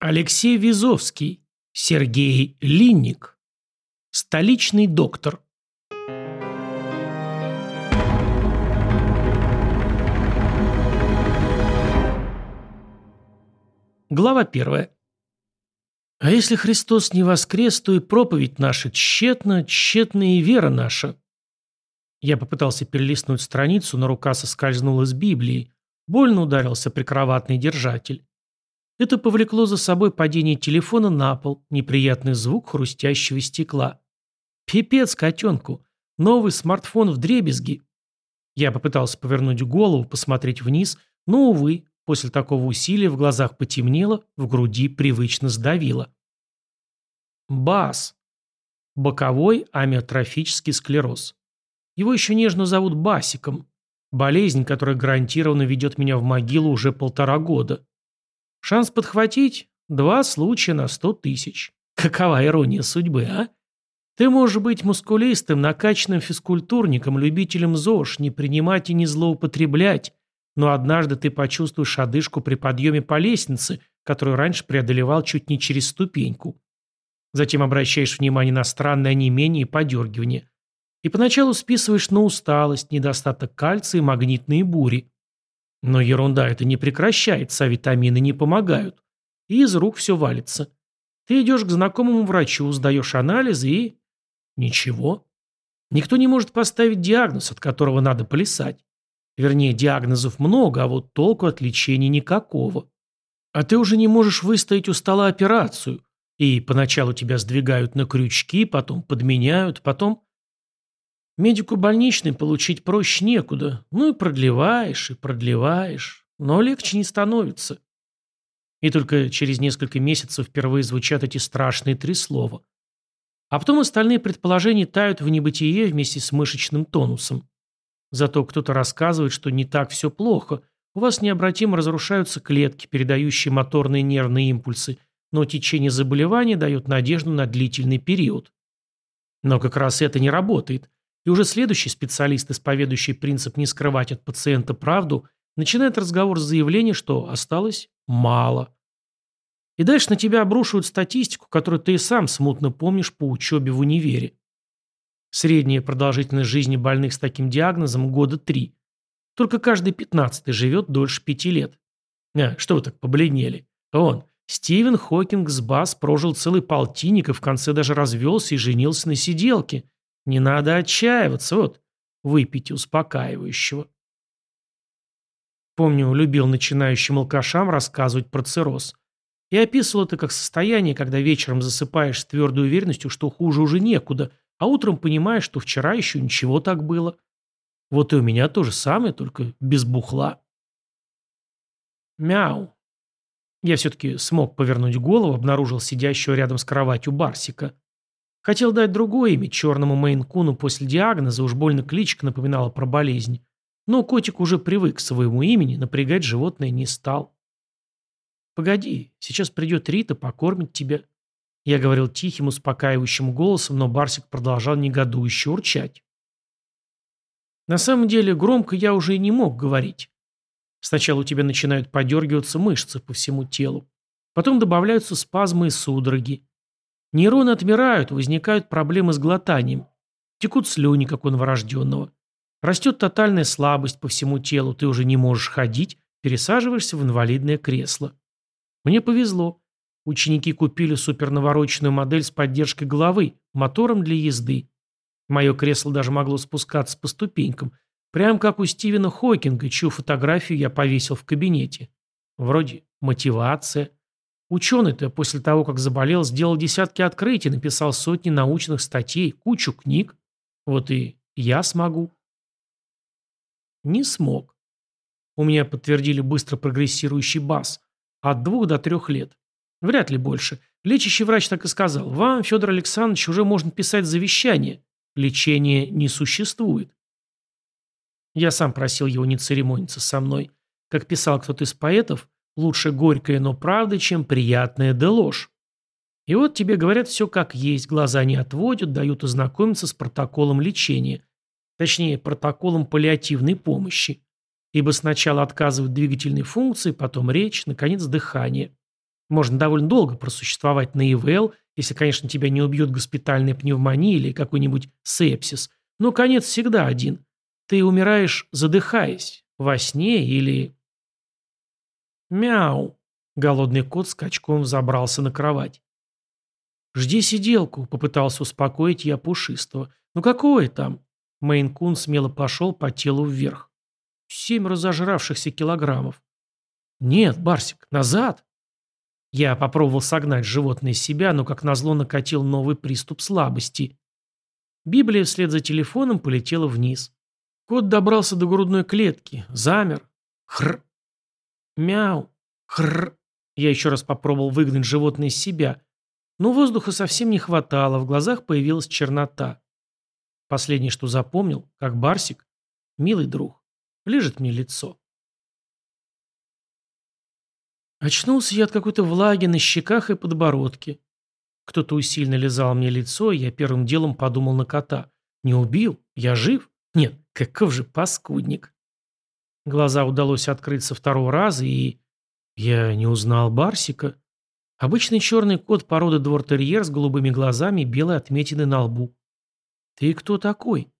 Алексей Визовский, Сергей Линник, столичный доктор. Глава первая. А если Христос не воскрес, то и проповедь наша тщетна, тщетна и вера наша. Я попытался перелистнуть страницу, но рука соскользнула с Библии. Больно ударился прикроватный держатель. Это повлекло за собой падение телефона на пол, неприятный звук хрустящего стекла. Пипец котенку. Новый смартфон в дребезги. Я попытался повернуть голову, посмотреть вниз, но, увы, после такого усилия в глазах потемнело, в груди привычно сдавило. БАС. Боковой амиотрофический склероз. Его еще нежно зовут Басиком. Болезнь, которая гарантированно ведет меня в могилу уже полтора года. Шанс подхватить – два случая на сто тысяч. Какова ирония судьбы, а? Ты можешь быть мускулистым, накачанным физкультурником, любителем ЗОЖ, не принимать и не злоупотреблять, но однажды ты почувствуешь одышку при подъеме по лестнице, которую раньше преодолевал чуть не через ступеньку. Затем обращаешь внимание на странное онемение и подергивание. И поначалу списываешь на усталость, недостаток кальция и магнитные бури. Но ерунда это не прекращается, а витамины не помогают. И из рук все валится. Ты идешь к знакомому врачу, сдаешь анализы и... Ничего. Никто не может поставить диагноз, от которого надо плясать. Вернее, диагнозов много, а вот толку от лечения никакого. А ты уже не можешь выстоять у стола операцию. И поначалу тебя сдвигают на крючки, потом подменяют, потом... Медику больничный получить проще некуда. Ну и продлеваешь, и продлеваешь. Но легче не становится. И только через несколько месяцев впервые звучат эти страшные три слова. А потом остальные предположения тают в небытие вместе с мышечным тонусом. Зато кто-то рассказывает, что не так все плохо. У вас необратимо разрушаются клетки, передающие моторные нервные импульсы, но течение заболевания дает надежду на длительный период. Но как раз это не работает. И уже следующий специалист, исповедующий принцип не скрывать от пациента правду, начинает разговор с заявления, что осталось мало. И дальше на тебя обрушивают статистику, которую ты и сам смутно помнишь по учебе в универе. Средняя продолжительность жизни больных с таким диагнозом – года три. Только каждый пятнадцатый живет дольше пяти лет. А, что вы так побледнели? Он, Стивен Хокинг с Бас прожил целый полтинник и в конце даже развелся и женился на сиделке – не надо отчаиваться, вот, выпить успокаивающего. Помню, любил начинающим алкашам рассказывать про цирроз. И описывал это как состояние, когда вечером засыпаешь с твердой уверенностью, что хуже уже некуда, а утром понимаешь, что вчера еще ничего так было. Вот и у меня то же самое, только без бухла. Мяу. Я все-таки смог повернуть голову, обнаружил сидящего рядом с кроватью Барсика. Хотел дать другое имя черному Мейн-куну после диагноза, уж больно кличка напоминала про болезнь. Но котик уже привык к своему имени, напрягать животное не стал. «Погоди, сейчас придет Рита, покормит тебя». Я говорил тихим, успокаивающим голосом, но Барсик продолжал негодующе урчать. На самом деле, громко я уже и не мог говорить. Сначала у тебя начинают подергиваться мышцы по всему телу. Потом добавляются спазмы и судороги. Нейроны отмирают, возникают проблемы с глотанием. Текут слюни, как у новорожденного. Растет тотальная слабость по всему телу, ты уже не можешь ходить, пересаживаешься в инвалидное кресло. Мне повезло. Ученики купили супернавороченную модель с поддержкой головы, мотором для езды. Мое кресло даже могло спускаться по ступенькам, прям как у Стивена Хокинга, чью фотографию я повесил в кабинете. Вроде мотивация, Ученый-то после того, как заболел, сделал десятки открытий, написал сотни научных статей, кучу книг. Вот и я смогу. Не смог. У меня подтвердили быстро прогрессирующий БАС. От двух до трех лет. Вряд ли больше. Лечащий врач так и сказал. Вам, Федор Александрович, уже можно писать завещание. Лечения не существует. Я сам просил его не церемониться со мной. Как писал кто-то из поэтов, Лучше горькое, но правда, чем приятная да ложь. И вот тебе говорят все как есть, глаза не отводят, дают ознакомиться с протоколом лечения. Точнее, протоколом паллиативной помощи. Ибо сначала отказывают двигательные функции, потом речь, наконец дыхание. Можно довольно долго просуществовать на ИВЛ, если, конечно, тебя не убьет госпитальная пневмония или какой-нибудь сепсис. Но конец всегда один. Ты умираешь, задыхаясь, во сне или... Мяу. Голодный кот скачком забрался на кровать. «Жди сиделку», — попытался успокоить я пушистого. «Ну какое там?» Мейн-кун смело пошел по телу вверх. «Семь разожравшихся килограммов». «Нет, Барсик, назад!» Я попробовал согнать животное из себя, но как назло накатил новый приступ слабости. Библия вслед за телефоном полетела вниз. Кот добрался до грудной клетки, замер. Хр. Мяу. Хр. Я еще раз попробовал выгнать животное из себя, но воздуха совсем не хватало, в глазах появилась чернота. Последнее, что запомнил, как Барсик, милый друг, лежит мне лицо. Очнулся я от какой-то влаги на щеках и подбородке. Кто-то усильно лизал мне лицо, и я первым делом подумал на кота. Не убил? Я жив? Нет, каков же паскудник. Глаза удалось открыть со второго раза, и... Я не узнал Барсика. Обычный черный кот породы двор-терьер с голубыми глазами и белой отметины на лбу. «Ты кто такой?»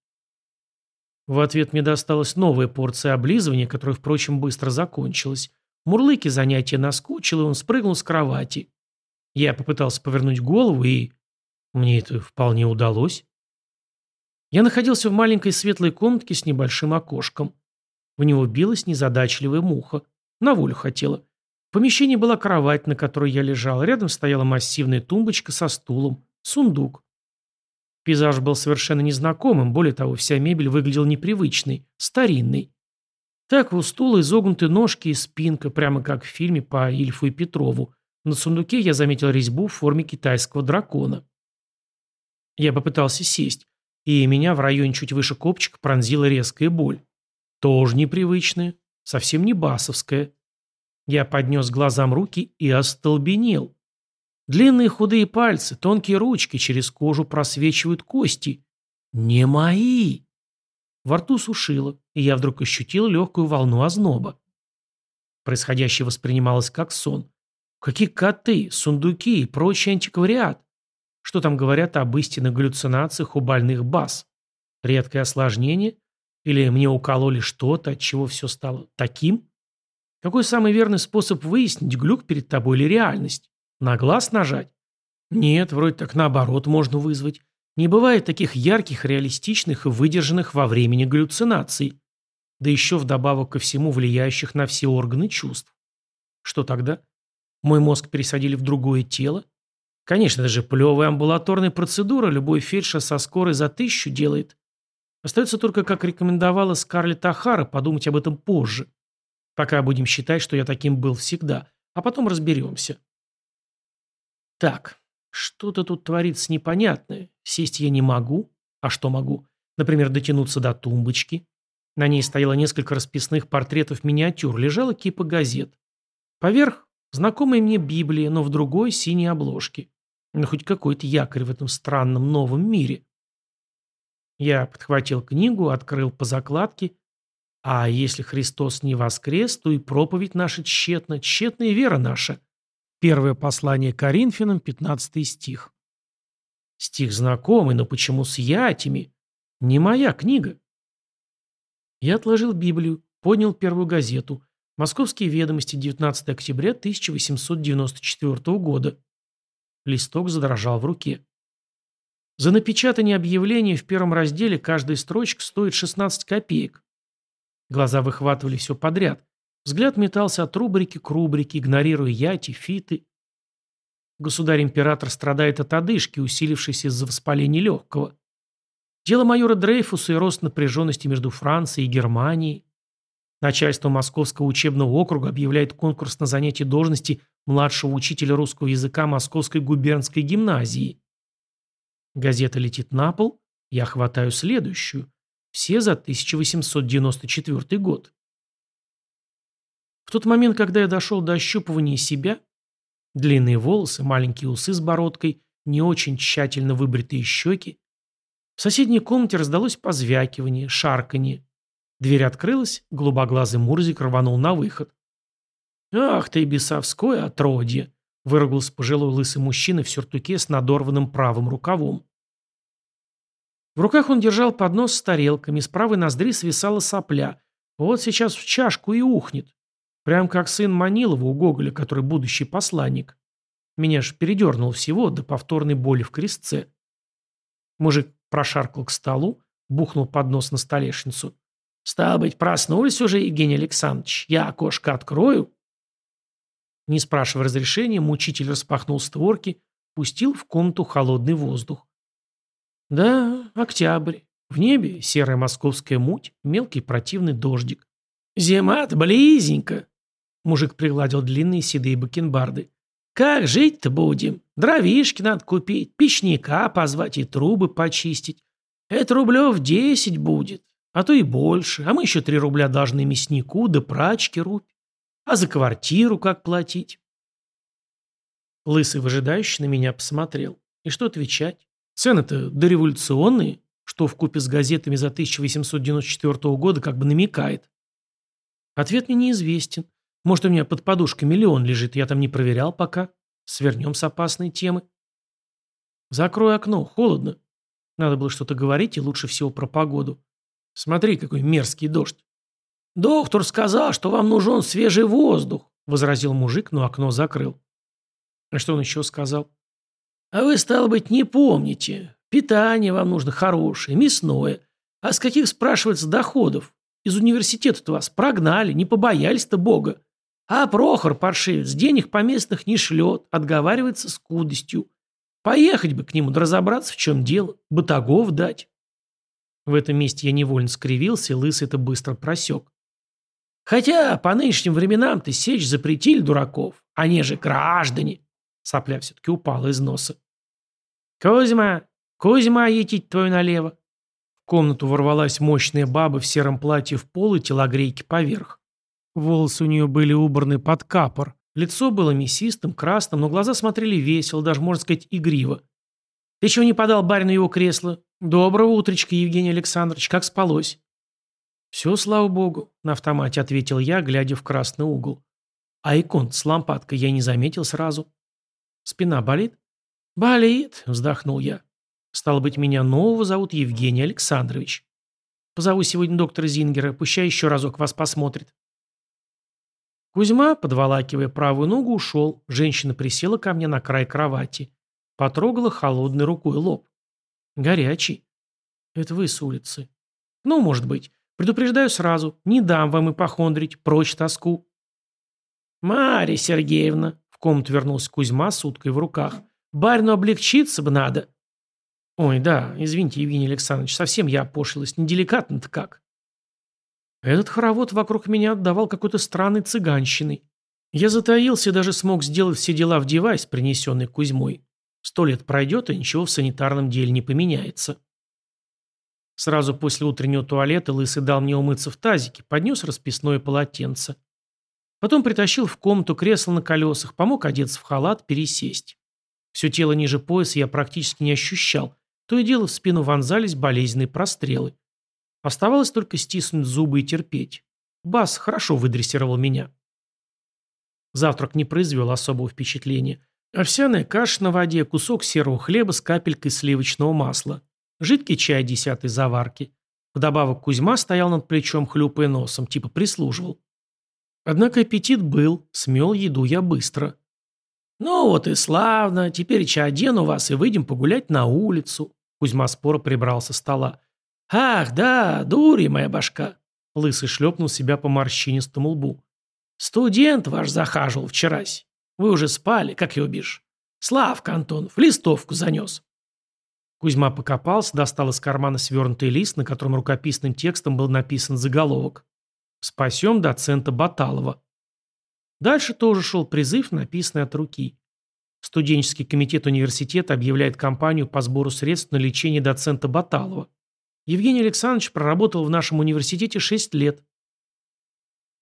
В ответ мне досталась новая порция облизывания, которая, впрочем, быстро закончилась. Мурлыки занятия наскучило, и он спрыгнул с кровати. Я попытался повернуть голову, и... Мне это вполне удалось. Я находился в маленькой светлой комнатке с небольшим окошком. В него билась незадачливая муха. На волю хотела. В помещении была кровать, на которой я лежал. Рядом стояла массивная тумбочка со стулом. Сундук. Пейзаж был совершенно незнакомым, более того, вся мебель выглядела непривычной, старинной. Так у стула изогнуты ножки и спинка, прямо как в фильме по Ильфу и Петрову. На сундуке я заметил резьбу в форме китайского дракона. Я попытался сесть, и меня в районе чуть выше копчика пронзила резкая боль. Тоже непривычная, совсем не басовская. Я поднес глазам руки и остолбенел. Длинные худые пальцы, тонкие ручки, через кожу просвечивают кости. Не мои. Во рту сушило, и я вдруг ощутил легкую волну озноба. Происходящее воспринималось как сон. Какие коты, сундуки и прочий антиквариат? Что там говорят об истинных галлюцинациях у больных баз? Редкое осложнение? Или мне укололи что-то, от чего все стало таким? Какой самый верный способ выяснить, глюк перед тобой или реальность? На глаз нажать? Нет, вроде так наоборот можно вызвать. Не бывает таких ярких, реалистичных и выдержанных во времени галлюцинаций. Да еще вдобавок ко всему влияющих на все органы чувств. Что тогда? Мой мозг пересадили в другое тело? Конечно, это же плевая амбулаторная процедура, любой фельдшер со скорой за тысячу делает. Остается только, как рекомендовала Скарлетт Ахара, подумать об этом позже. Пока будем считать, что я таким был всегда, а потом разберемся. Так, что-то тут творится непонятное. Сесть я не могу. А что могу? Например, дотянуться до тумбочки. На ней стояло несколько расписных портретов миниатюр, лежала кипа газет. Поверх знакомая мне Библия, но в другой синей обложке. Ну, хоть какой-то якорь в этом странном новом мире. Я подхватил книгу, открыл по закладке. А если Христос не воскрес, то и проповедь наша тщетна, тщетная вера наша. Первое послание Коринфянам, 15 стих. Стих знакомый, но почему с ятями? Не моя книга. Я отложил Библию, поднял первую газету. Московские ведомости, 19 октября 1894 года. Листок задрожал в руке. За напечатание объявления в первом разделе каждая строчка стоит 16 копеек. Глаза выхватывали все подряд. Взгляд метался от рубрики к рубрике, игнорируя яти, фиты. Государь-император страдает от одышки, усилившейся из-за воспаления легкого. Дело майора Дрейфуса и рост напряженности между Францией и Германией. Начальство Московского учебного округа объявляет конкурс на занятие должности младшего учителя русского языка Московской губернской гимназии. Газета летит на пол, я хватаю следующую. Все за 1894 год. В тот момент, когда я дошел до ощупывания себя, длинные волосы, маленькие усы с бородкой, не очень тщательно выбритые щеки, в соседней комнате раздалось позвякивание, шарканье. Дверь открылась, голубоглазый Мурзик рванул на выход. «Ах ты, бесовское отродье!» — Выругался пожилой лысый мужчина в сюртуке с надорванным правым рукавом. В руках он держал поднос с тарелками, с правой ноздри свисала сопля. Вот сейчас в чашку и ухнет. Прям как сын Манилова у Гоголя, который будущий посланник. Меня ж передернул всего до повторной боли в крестце. Мужик прошаркал к столу, бухнул поднос на столешницу. «Стало быть, проснулись уже, Евгений Александрович. Я окошко открою?» Не спрашивая разрешения, мучитель распахнул створки, пустил в комнату холодный воздух. Да, октябрь. В небе серая московская муть, мелкий противный дождик. «Зима-то близенько!» Мужик пригладил длинные седые бакенбарды. «Как жить-то будем? Дровишки надо купить, печника позвать и трубы почистить. Это рублев десять будет, а то и больше. А мы еще три рубля должны мяснику да прачке рубь. А за квартиру как платить?» Лысый выжидающий на меня посмотрел. И что отвечать? Цены-то дореволюционные, что в купе с газетами за 1894 года как бы намекает. Ответ мне неизвестен. Может, у меня под подушкой миллион лежит, я там не проверял пока. Свернем с опасной темы. Закрой окно, холодно. Надо было что-то говорить, и лучше всего про погоду. Смотри, какой мерзкий дождь. «Доктор сказал, что вам нужен свежий воздух», — возразил мужик, но окно закрыл. А что он еще сказал? «А вы, стало быть, не помните. Питание вам нужно хорошее, мясное. А с каких, спрашивается, доходов? Из университета-то вас прогнали, не побоялись-то Бога. А Прохор, паршивец, денег поместных не шлет, отговаривается скудостью. Поехать бы к нему, да разобраться, в чем дело, батагов дать». В этом месте я невольно скривился, и лысый это быстро просек. Хотя по нынешним временам-то сечь запретили дураков. Они же граждане. Сопля все-таки упала из носа. «Кузьма! Кузьма, етить твою налево!» В комнату ворвалась мощная баба в сером платье в пол и телогрейки поверх. Волосы у нее были убраны под капор. Лицо было мясистым, красным, но глаза смотрели весело, даже, можно сказать, игриво. «Ты чего не подал барину его кресло? Доброго утречка, Евгений Александрович, как спалось?» «Все, слава богу», — на автомате ответил я, глядя в красный угол. «А икон с лампадкой я не заметил сразу». «Спина болит?» «Болит», — вздохнул я. «Стало быть, меня нового зовут Евгений Александрович. Позову сегодня доктора Зингера, пущай еще разок вас посмотрит». Кузьма, подволакивая правую ногу, ушел. Женщина присела ко мне на край кровати. Потрогала холодной рукой лоб. Горячий. Это вы с улицы. Ну, может быть. Предупреждаю сразу, не дам вам ипохондрить, прочь тоску. Марья Сергеевна, в комнату вернулся Кузьма с уткой в руках. Барину облегчиться бы надо. Ой, да, извините, Евгений Александрович, совсем я опошилась, неделикатно-то как. Этот хоровод вокруг меня отдавал какой-то странной цыганщиной. Я затаился и даже смог сделать все дела в девайс, принесенный Кузьмой. Сто лет пройдет, и ничего в санитарном деле не поменяется. Сразу после утреннего туалета Лысый дал мне умыться в тазике, поднес расписное полотенце. Потом притащил в комнату кресло на колесах, помог одеться в халат, пересесть. Все тело ниже пояса я практически не ощущал, то и дело в спину вонзались болезненные прострелы. Оставалось только стиснуть зубы и терпеть. Бас хорошо выдрессировал меня. Завтрак не произвел особого впечатления. Овсяная каша на воде, кусок серого хлеба с капелькой сливочного масла. Жидкий чай десятой заварки. Вдобавок Кузьма стоял над плечом, хлюпая носом, типа прислуживал. Однако аппетит был, смел еду я быстро. «Ну вот и славно, теперь чай одену вас и выйдем погулять на улицу». Кузьма споро прибрал со стола. «Ах, да, дури моя башка!» Лысый шлепнул себя по морщинистому лбу. «Студент ваш захаживал вчерась. Вы уже спали, как его бишь. Славка Антонов, листовку занес». Кузьма покопался, достал из кармана свернутый лист, на котором рукописным текстом был написан заголовок «Спасем доцента Баталова». Дальше тоже шел призыв, написанный от руки. Студенческий комитет университета объявляет кампанию по сбору средств на лечение доцента Баталова. Евгений Александрович проработал в нашем университете 6 лет.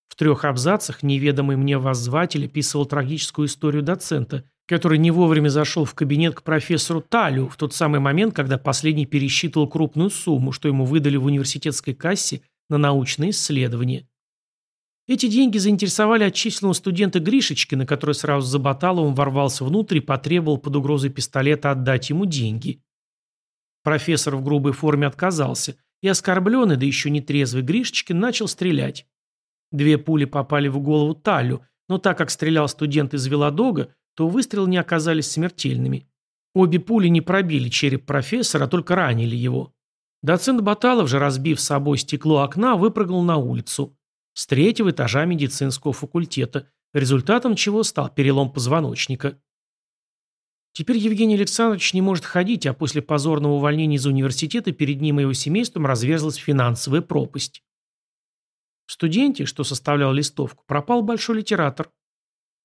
В трех абзацах неведомый мне воззватель описывал трагическую историю доцента – который не вовремя зашел в кабинет к профессору Талю в тот самый момент, когда последний пересчитывал крупную сумму, что ему выдали в университетской кассе на научные исследования. Эти деньги заинтересовали отчисленного студента Гришечкина, который сразу за Баталовым ворвался внутрь и потребовал под угрозой пистолета отдать ему деньги. Профессор в грубой форме отказался, и оскорбленный, да еще не трезвый Гришечкин начал стрелять. Две пули попали в голову Талю, но так как стрелял студент из Велодога, то выстрелы не оказались смертельными. Обе пули не пробили череп профессора, а только ранили его. Доцент Баталов же, разбив с собой стекло окна, выпрыгнул на улицу с третьего этажа медицинского факультета, результатом чего стал перелом позвоночника. Теперь Евгений Александрович не может ходить, а после позорного увольнения из университета перед ним и его семейством разверзлась финансовая пропасть. В студенте, что составлял листовку, пропал большой литератор.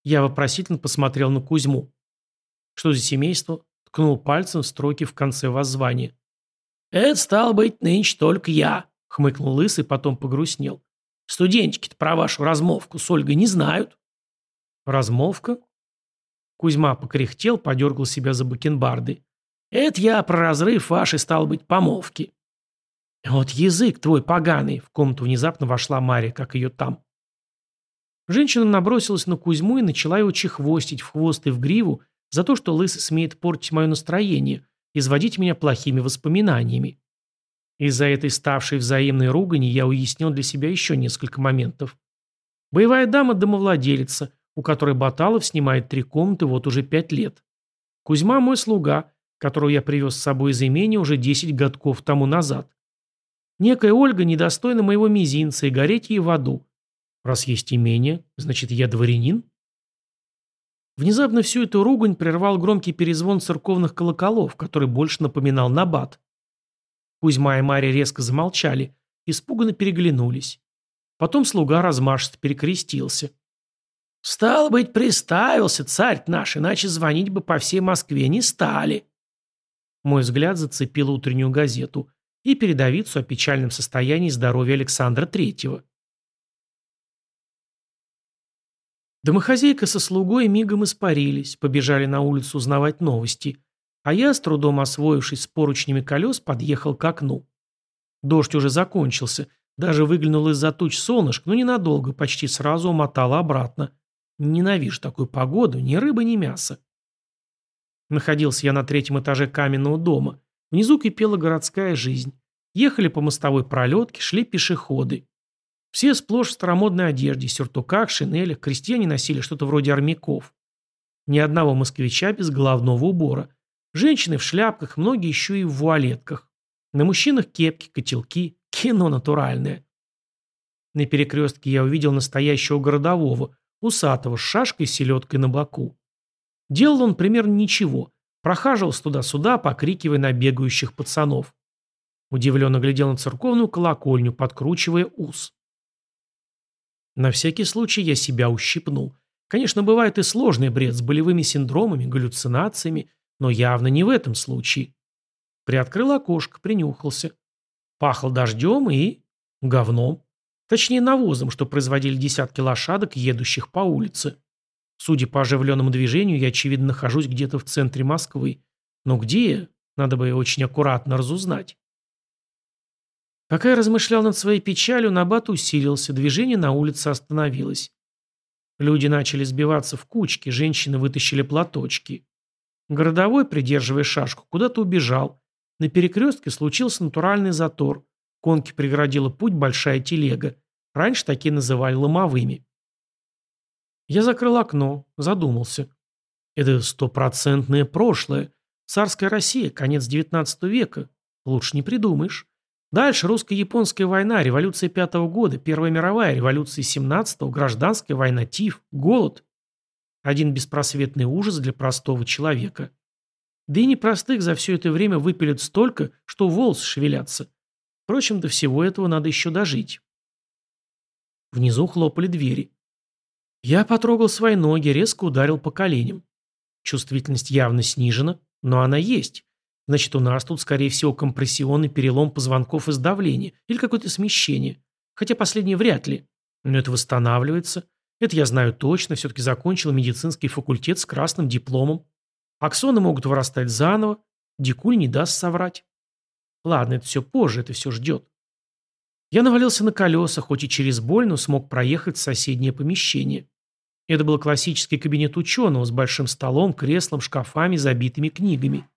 Я вопросительно посмотрел на Кузьму. Что за семейство? Ткнул пальцем в строки в конце воззвания. «Это стал быть нынче только я», — хмыкнул Лысый, потом погрустнел. Студентики-то про вашу размовку с Ольгой не знают. Размовка? Кузьма покряхтел, подергал себя за бакенбарды. Это я про разрыв вашей, стал быть, помолвки. Вот язык твой поганый. В комнату внезапно вошла Мария, как ее там. Женщина набросилась на Кузьму и начала его чехвостить в хвост и в гриву за то, что лысый смеет портить мое настроение, изводить меня плохими воспоминаниями. Из-за этой ставшей взаимной ругани я уяснил для себя еще несколько моментов. Боевая дама – домовладелица, у которой Баталов снимает три комнаты вот уже пять лет. Кузьма – мой слуга, которого я привез с собой из имения уже десять годков тому назад. Некая Ольга недостойна моего мизинца и гореть ей в аду. Раз есть имение, значит, я дворянин? Внезапно всю эту ругань прервал громкий перезвон церковных колоколов, который больше напоминал набат. Кузьма и Мария резко замолчали, испуганно переглянулись. Потом слуга размашисто перекрестился. «Стало быть, приставился царь наш, иначе звонить бы по всей Москве не стали». Мой взгляд зацепил утреннюю газету и передовицу о печальном состоянии здоровья Александра Третьего. Домохозяйка со слугой мигом испарились, побежали на улицу узнавать новости, а я, с трудом освоившись с поручнями колес, подъехал к окну. Дождь уже закончился, даже выглянул из-за туч солнышко, но ненадолго, почти сразу умотало обратно. Ненавижу такую погоду, ни рыбы, ни мяса. Находился я на третьем этаже каменного дома. Внизу кипела городская жизнь. Ехали по мостовой пролетке, шли пешеходы. Все сплошь в старомодной одежде, сюртуках, шинелях, крестьяне носили что-то вроде армяков. Ни одного москвича без головного убора. Женщины в шляпках, многие еще и в вуалетках. На мужчинах кепки, котелки, кино натуральное. На перекрестке я увидел настоящего городового, усатого, с шашкой и селедкой на боку. Делал он примерно ничего, прохаживался туда-сюда, покрикивая на бегающих пацанов. Удивленно глядел на церковную колокольню, подкручивая ус. На всякий случай я себя ущипнул. Конечно, бывает и сложный бред с болевыми синдромами, галлюцинациями, но явно не в этом случае. Приоткрыл окошко, принюхался. Пахло дождем и... говном. Точнее, навозом, что производили десятки лошадок, едущих по улице. Судя по оживленному движению, я, очевидно, нахожусь где-то в центре Москвы. Но где? Надо бы очень аккуратно разузнать. Пока я размышлял над своей печалью, набат усилился, движение на улице остановилось. Люди начали сбиваться в кучки, женщины вытащили платочки. Городовой, придерживая шашку, куда-то убежал. На перекрестке случился натуральный затор. Конки преградила путь большая телега. Раньше такие называли ломовыми. Я закрыл окно, задумался. Это стопроцентное прошлое. Царская Россия, конец XIX века. Лучше не придумаешь. Дальше русско-японская война, революция пятого года, Первая мировая, революция семнадцатого, гражданская война, ТИФ, голод. Один беспросветный ужас для простого человека. Да и непростых за все это время выпилят столько, что волосы шевелятся. Впрочем, до всего этого надо еще дожить. Внизу хлопали двери. Я потрогал свои ноги, резко ударил по коленям. Чувствительность явно снижена, но она есть. Значит, у нас тут, скорее всего, компрессионный перелом позвонков из давления или какое-то смещение. Хотя последнее вряд ли. Но это восстанавливается. Это я знаю точно, все-таки закончил медицинский факультет с красным дипломом. Аксоны могут вырастать заново, Дикуль не даст соврать. Ладно, это все позже, это все ждет. Я навалился на колеса, хоть и через боль, но смог проехать в соседнее помещение. Это был классический кабинет ученого с большим столом, креслом, шкафами, забитыми книгами.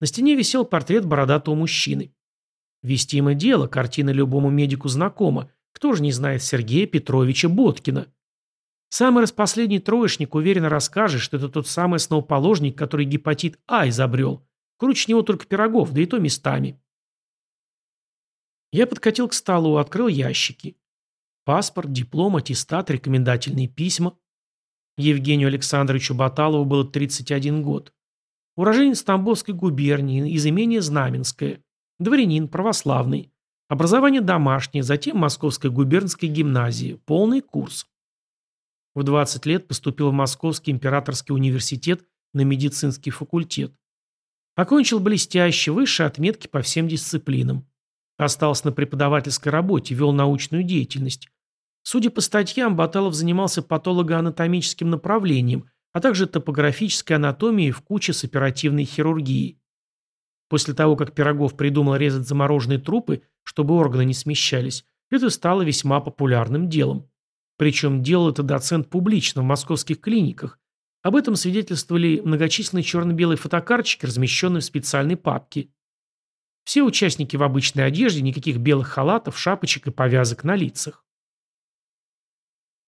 На стене висел портрет бородатого мужчины. Вестимо дело, картина любому медику знакома. Кто же не знает Сергея Петровича Боткина? Самый распоследний троечник уверенно расскажет, что это тот самый основоположник, который гепатит А изобрел. Круче него только пирогов, да и то местами. Я подкатил к столу, открыл ящики. Паспорт, диплом, аттестат, рекомендательные письма. Евгению Александровичу Баталову было 31 год. Уроженец Тамбовской губернии, из имения Знаменское. Дворянин, православный. Образование домашнее, затем Московская губернская гимназия. Полный курс. В 20 лет поступил в Московский императорский университет на медицинский факультет. Окончил блестяще, высшие отметки по всем дисциплинам. Остался на преподавательской работе, вел научную деятельность. Судя по статьям, Баталов занимался патологоанатомическим направлением, а также топографической анатомией в куче с оперативной хирургией. После того, как Пирогов придумал резать замороженные трупы, чтобы органы не смещались, это стало весьма популярным делом. Причем делал это доцент публично в московских клиниках. Об этом свидетельствовали многочисленные черно-белые фотокарточки, размещенные в специальной папке. Все участники в обычной одежде, никаких белых халатов, шапочек и повязок на лицах.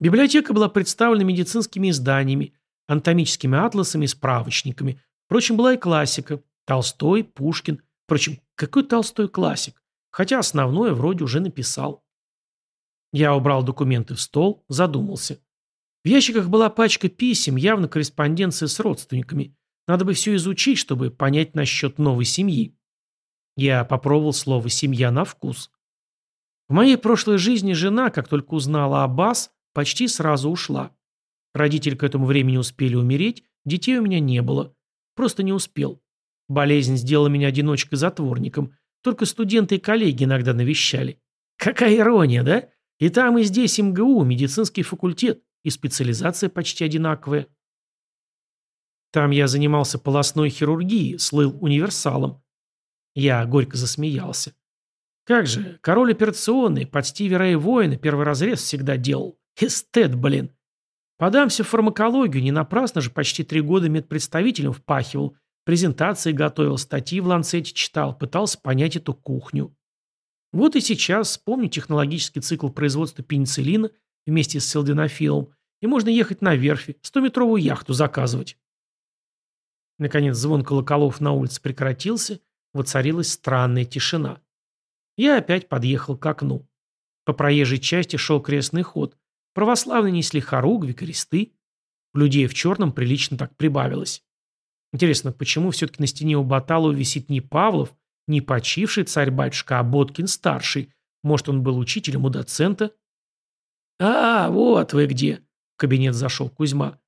Библиотека была представлена медицинскими изданиями, анатомическими атласами и справочниками. Впрочем, была и классика. Толстой, Пушкин. Впрочем, какой Толстой классик? Хотя основное вроде уже написал. Я убрал документы в стол, задумался. В ящиках была пачка писем, явно корреспонденция с родственниками. Надо бы все изучить, чтобы понять насчет новой семьи. Я попробовал слово «семья» на вкус. В моей прошлой жизни жена, как только узнала о Бас, почти сразу ушла. Родители к этому времени успели умереть, детей у меня не было. Просто не успел. Болезнь сделала меня одиночкой-затворником. Только студенты и коллеги иногда навещали. Какая ирония, да? И там, и здесь МГУ, медицинский факультет, и специализация почти одинаковая. Там я занимался полостной хирургией, слыл универсалом. Я горько засмеялся. Как же, король операционный, под Стиви Рэй воина первый разрез всегда делал. Эстет, блин. Подамся в фармакологию, не напрасно же почти три года медпредставителем впахивал, презентации готовил, статьи в Ланцете читал, пытался понять эту кухню. Вот и сейчас вспомню технологический цикл производства пенициллина вместе с селденофилом, и можно ехать на верфи, стометровую яхту заказывать. Наконец звон колоколов на улице прекратился, воцарилась странная тишина. Я опять подъехал к окну. По проезжей части шел крестный ход. Православные несли хоругви, кресты. Людей в черном прилично так прибавилось. Интересно, почему все-таки на стене у Баталова висит не Павлов, не почивший царь-батюшка, а Боткин-старший. Может, он был учителем у доцента? «А, вот вы где!» — в кабинет зашел Кузьма.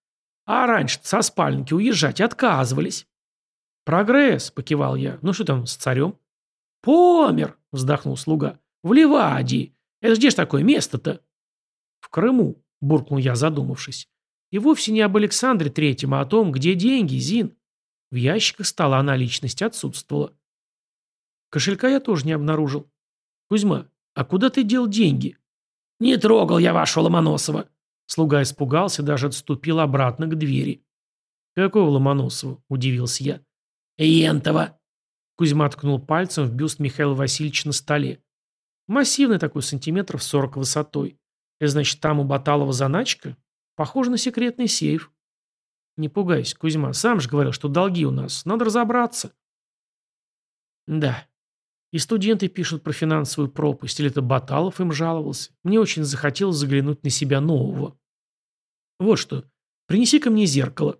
«А раньше со спальники уезжать отказывались». «Прогресс», — покивал я. «Ну что там с царем?» «Помер», — вздохнул слуга. «В Ливадии. Это где ж такое место-то?» «В Крыму», — буркнул я, задумавшись. «И вовсе не об Александре Третьем, а о том, где деньги, Зин». В ящиках стола наличность отсутствовала. Кошелька я тоже не обнаружил. Кузьма, а куда ты дел деньги? Не трогал я вашего Ломоносова. Слуга испугался, даже отступил обратно к двери. Какого Ломоносова? Удивился я. Ентова. Кузьма ткнул пальцем в бюст Михаила Васильевича на столе. Массивный такой, сантиметров сорок высотой. Значит, там у Баталова заначка? Похоже на секретный сейф. Не пугайся, Кузьма, сам же говорил, что долги у нас. Надо разобраться. Да, и студенты пишут про финансовую пропасть, или это Баталов им жаловался. Мне очень захотелось заглянуть на себя нового. Вот что, принеси-ка мне зеркало.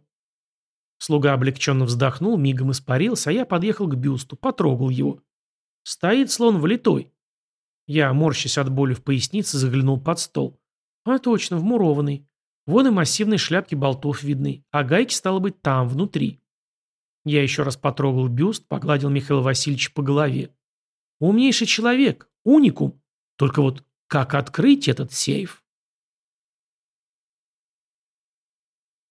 Слуга облегченно вздохнул, мигом испарился, а я подъехал к бюсту, потрогал его. Стоит слон влитой. Я, морщась от боли в пояснице, заглянул под стол. А точно, вмурованный. Вон и массивные шляпки болтов видны, а гайки, стало быть, там, внутри. Я еще раз потрогал бюст, погладил Михаила Васильевича по голове. Умнейший человек, уникум. Только вот как открыть этот сейф?